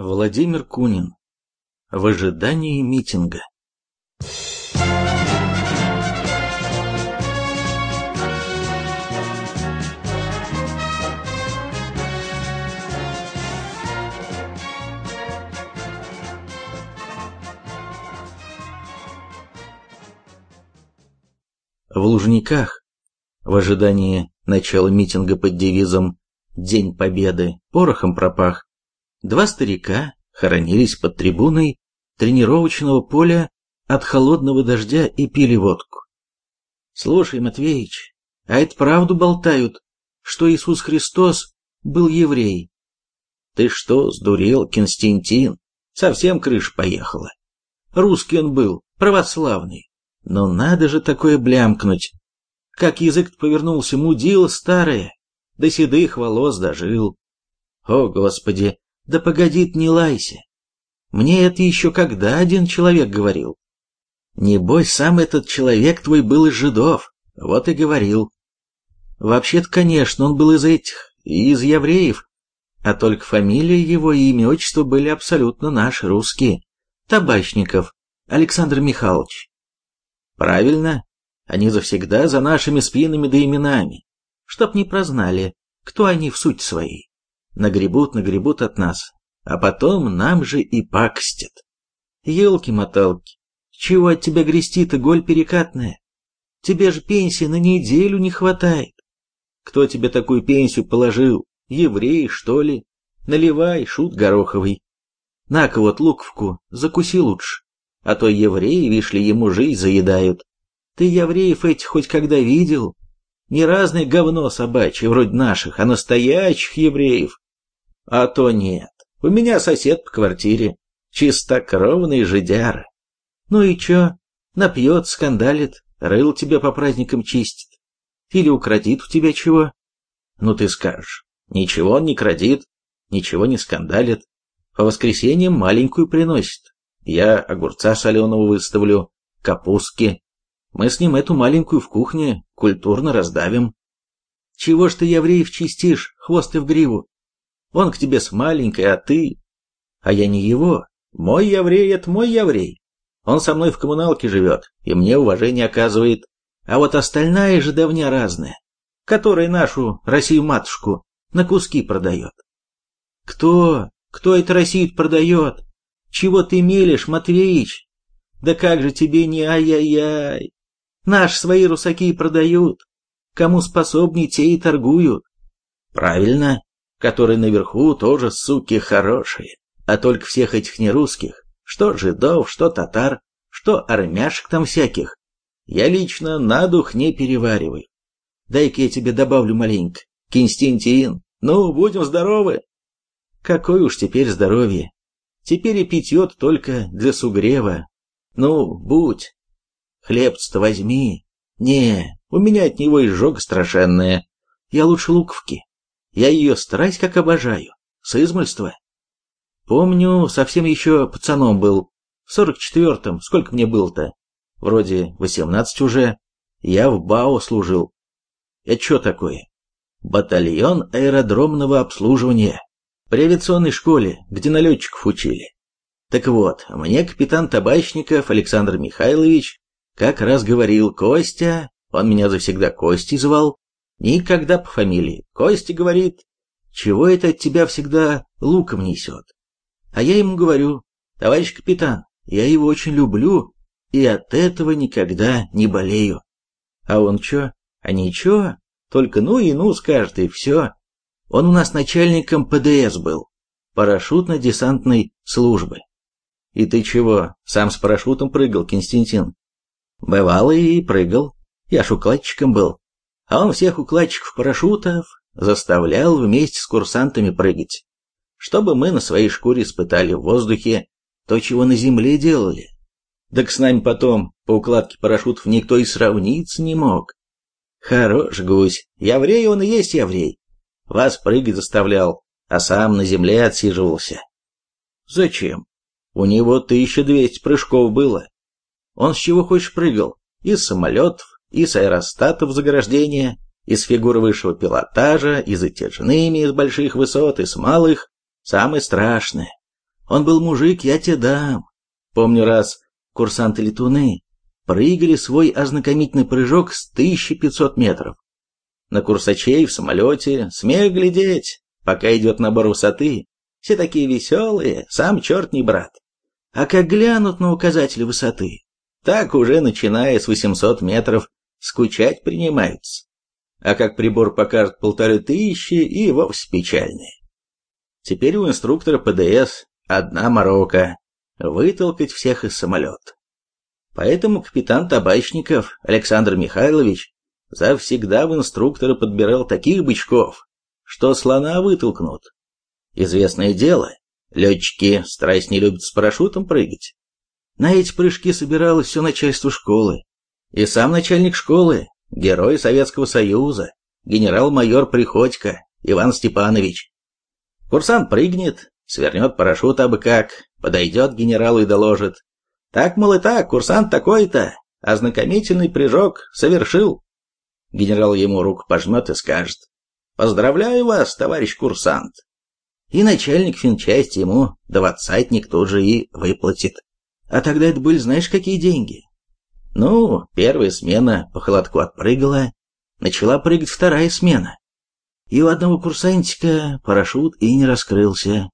Владимир Кунин. В ожидании митинга. В Лужниках, в ожидании начала митинга под девизом «День Победы», порохом пропах, Два старика хоронились под трибуной тренировочного поля от холодного дождя и пили водку. Слушай, Матвеич, а это правду болтают, что Иисус Христос был еврей? Ты что, сдурел, Константин? Совсем крыша поехала. Русский он был, православный. Но надо же такое блямкнуть. Как язык повернулся, мудила старая, до седых волос дожил. О, Господи, да погоди не лайся. Мне это еще когда один человек говорил. Небось, сам этот человек твой был из жидов, вот и говорил. Вообще-то, конечно, он был из этих, из евреев, а только фамилия его и имя отчество были абсолютно наши, русские. Табачников Александр Михайлович. Правильно, они завсегда за нашими спинами да именами, чтоб не прознали, кто они в суть своей нагребут, нагребут от нас, а потом нам же и пакостят. Елки-моталки, чего от тебя грести-то, голь перекатная? Тебе же пенсии на неделю не хватает. Кто тебе такую пенсию положил? Еврей, что ли? Наливай, шут гороховый. На-ка вот луковку, закуси лучше, а то евреи, вишь ли, ему жизнь заедают. Ты евреев этих хоть когда видел? Не разное говно собачье, вроде наших, а настоящих евреев. А то нет. У меня сосед по квартире. Чистокровный жидяра. Ну и чё? Напьет, скандалит, рыл тебе по праздникам чистит. Или украдит у тебя чего? Ну ты скажешь. Ничего он не крадит, ничего не скандалит. По воскресеньям маленькую приносит. Я огурца соленого выставлю, капустки. Мы с ним эту маленькую в кухне культурно раздавим. Чего ж ты, евреев, чистишь, хвост в гриву? Он к тебе с маленькой, а ты... А я не его. Мой еврей — это мой еврей. Он со мной в коммуналке живет и мне уважение оказывает. А вот остальная же давня разная, которая нашу Россию-матушку на куски продает. Кто? Кто это Россию продает? Чего ты мелешь, Матвеич? Да как же тебе не ай-яй-яй? Наш свои русаки продают. Кому способней, те и торгуют. Правильно, которые наверху тоже суки хорошие, а только всех этих нерусских, что жидов, что татар, что армяшек там всяких, я лично на дух не перевариваю. Дай-ка я тебе добавлю маленько. Константин, ну, будем здоровы. Какое уж теперь здоровье. Теперь и питьет только для сугрева. Ну, будь. Хлеб-то возьми. Не, у меня от него изжога страшенная. Я лучше луковки. Я ее страсть как обожаю. С измольства. Помню, совсем еще пацаном был. В сорок четвертом, сколько мне было-то? Вроде восемнадцать уже. Я в БАО служил. Это что такое? Батальон аэродромного обслуживания. При авиационной школе, где налетчиков учили. Так вот, мне капитан Табачников Александр Михайлович как раз говорил, Костя, он меня завсегда Костей звал, Никогда по фамилии. Костя говорит, чего это от тебя всегда луком несет? А я ему говорю, товарищ капитан, я его очень люблю и от этого никогда не болею. А он чё? А ничего, только ну и ну скажет и все. Он у нас начальником ПДС был, парашютно-десантной службы. И ты чего, сам с парашютом прыгал, Константин? Бывало и прыгал, я ж укладчиком был а он всех укладчиков парашютов заставлял вместе с курсантами прыгать, чтобы мы на своей шкуре испытали в воздухе то, чего на земле делали. Так с нами потом по укладке парашютов никто и сравниться не мог. Хорош гусь, еврей он и есть еврей. Вас прыгать заставлял, а сам на земле отсиживался. Зачем? У него 1200 прыжков было. Он с чего хочешь прыгал? Из самолетов, из аэростатов заграждения, из фигур высшего пилотажа, и затяжными из больших высот, и с малых, самое страшное. Он был мужик, я тебе дам. Помню раз курсанты-летуны прыгали свой ознакомительный прыжок с 1500 метров. На курсачей в самолете смех глядеть, пока идет набор высоты. Все такие веселые, сам черт не брат. А как глянут на указатели высоты, так уже начиная с 800 метров скучать принимаются. А как прибор покажет полторы тысячи и вовсе печальные. Теперь у инструктора ПДС одна морока – вытолкать всех из самолета. Поэтому капитан Табачников Александр Михайлович завсегда в инструктора подбирал таких бычков, что слона вытолкнут. Известное дело, летчики страсть не любят с парашютом прыгать. На эти прыжки собиралось все начальство школы. И сам начальник школы, герой Советского Союза, генерал-майор Приходько Иван Степанович. Курсант прыгнет, свернет парашют абы как, подойдет к генералу и доложит. Так, мол, и так, курсант такой-то, ознакомительный прыжок совершил. Генерал ему руку пожмет и скажет. Поздравляю вас, товарищ курсант. И начальник финчасти ему двадцатник тут же и выплатит. А тогда это были знаешь какие деньги? Ну, первая смена по холодку отпрыгала, начала прыгать вторая смена. И у одного курсантика парашют и не раскрылся.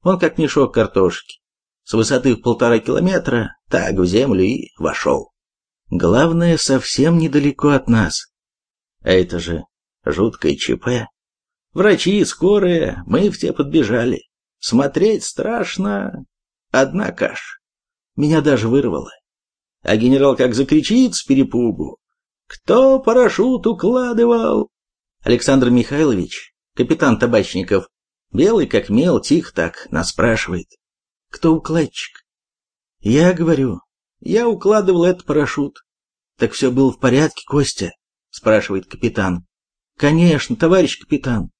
Он как мешок картошки. С высоты в полтора километра так в землю и вошел. Главное, совсем недалеко от нас. А это же жуткое ЧП. Врачи, скорые, мы в те подбежали. Смотреть страшно. Одна каш. Меня даже вырвало. А генерал как закричит с перепугу. «Кто парашют укладывал?» Александр Михайлович, капитан Табачников, белый как мел, тихо так, нас спрашивает. «Кто укладчик?» Я говорю, я укладывал этот парашют. Так все было в порядке, Костя? Спрашивает капитан. Конечно, товарищ капитан.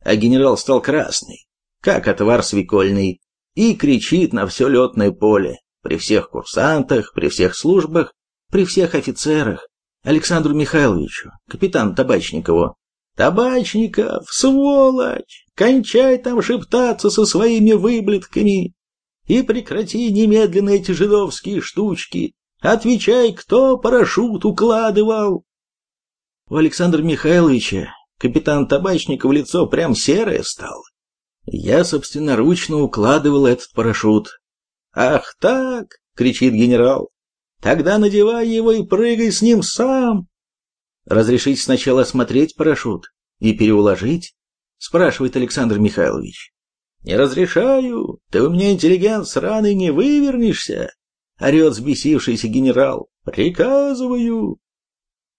А генерал стал красный, как отвар свекольный, и кричит на все летное поле при всех курсантах, при всех службах, при всех офицерах, Александру Михайловичу, капитану Табачникову. «Табачников, сволочь! Кончай там шептаться со своими выблетками и прекрати немедленно эти жидовские штучки. Отвечай, кто парашют укладывал!» У Александра Михайловича капитан Табачников лицо прям серое стало. Я собственноручно укладывал этот парашют, «Ах так!» — кричит генерал. «Тогда надевай его и прыгай с ним сам!» «Разрешите сначала осмотреть парашют и переуложить?» — спрашивает Александр Михайлович. «Не разрешаю! Ты у меня интеллигент сраный, не вывернешься!» — орет взбесившийся генерал. «Приказываю!»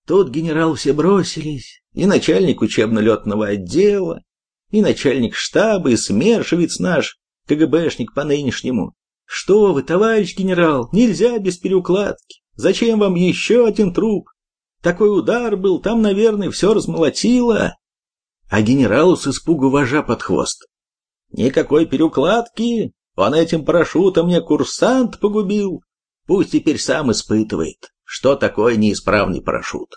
Тут генерал все бросились, и начальник учебно-летного отдела, и начальник штаба, и смершевец наш, КГБшник по нынешнему. «Что вы, товарищ генерал, нельзя без переукладки. Зачем вам еще один труп? Такой удар был, там, наверное, все размолотило». А генералу с испугу вожа под хвост. «Никакой переукладки, он этим парашютом мне курсант погубил. Пусть теперь сам испытывает, что такое неисправный парашют».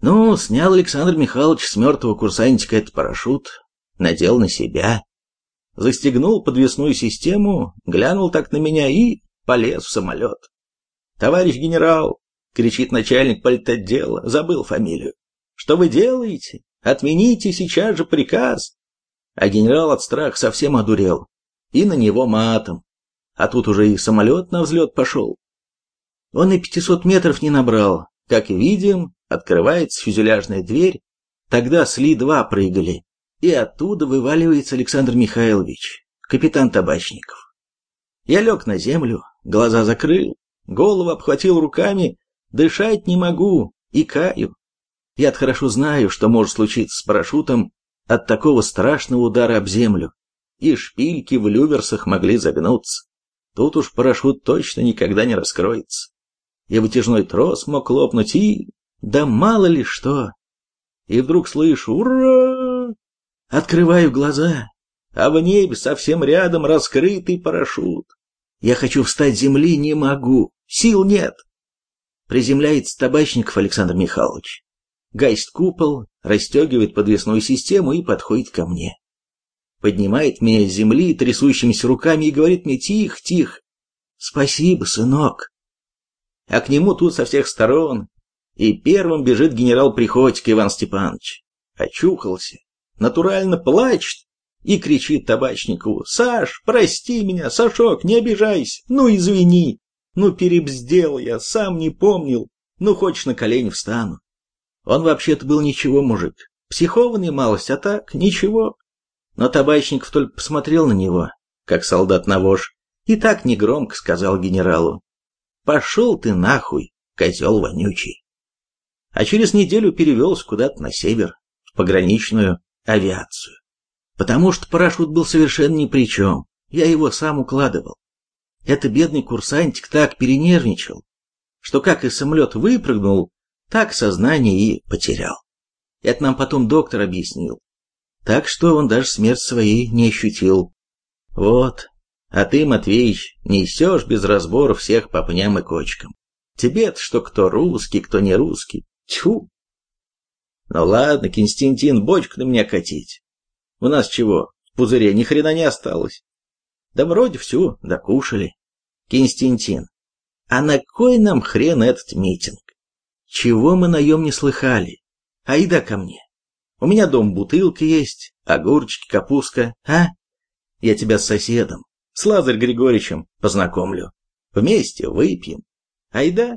Ну, снял Александр Михайлович с мертвого курсантика этот парашют, надел на себя, застегнул подвесную систему, глянул так на меня и полез в самолет. «Товарищ генерал!» — кричит начальник политотдела, забыл фамилию. «Что вы делаете? Отмените сейчас же приказ!» А генерал от страха совсем одурел. И на него матом. А тут уже и самолет на взлет пошел. Он и пятисот метров не набрал. Как и видим, открывается фюзеляжная дверь. Тогда сли-2 прыгали и оттуда вываливается Александр Михайлович, капитан Табачников. Я лег на землю, глаза закрыл, голову обхватил руками, дышать не могу и каю. Я хорошо знаю, что может случиться с парашютом от такого страшного удара об землю, и шпильки в люверсах могли загнуться. Тут уж парашют точно никогда не раскроется. И вытяжной трос мог лопнуть, и... да мало ли что. И вдруг слышу «Ура!» Открываю глаза, а в небе совсем рядом раскрытый парашют. Я хочу встать с земли, не могу, сил нет. Приземляется табачников Александр Михайлович. Гайст купол, расстегивает подвесную систему и подходит ко мне. поднимает меня с земли трясущимися руками и говорит мне «Тихо, тихо, спасибо, сынок». А к нему тут со всех сторон и первым бежит генерал Приходько Иван Степанович. Очухался, натурально плачет и кричит табачнику «Саш, прости меня, Сашок, не обижайся, ну извини, ну перебздел я, сам не помнил, ну хочешь на колени встану». Он вообще-то был ничего, мужик, психованный малость, а так ничего. Но табачников только посмотрел на него, как солдат на вож, и так негромко сказал генералу «Пошел ты нахуй, козел вонючий» а через неделю перевелся куда-то на север, в пограничную авиацию. Потому что парашют был совершенно ни при чем, я его сам укладывал. Это бедный курсантик так перенервничал, что как и самолет выпрыгнул, так сознание и потерял. Это нам потом доктор объяснил. Так что он даже смерть своей не ощутил. Вот, а ты, Матвеич, несешь без разбора всех по пням и кочкам. Тебе-то что кто русский, кто не русский. Тьфу! Ну ладно, Константин, бочку на меня катить. У нас чего, в пузыре ни хрена не осталось. Да вроде все, докушали. Константин, а на кой нам хрен этот митинг? Чего мы наем не слыхали? Айда ко мне. У меня дом бутылка есть, огурчики, капустка, а? Я тебя с соседом, с Лазарь Григорьевичем познакомлю. Вместе выпьем. Айда?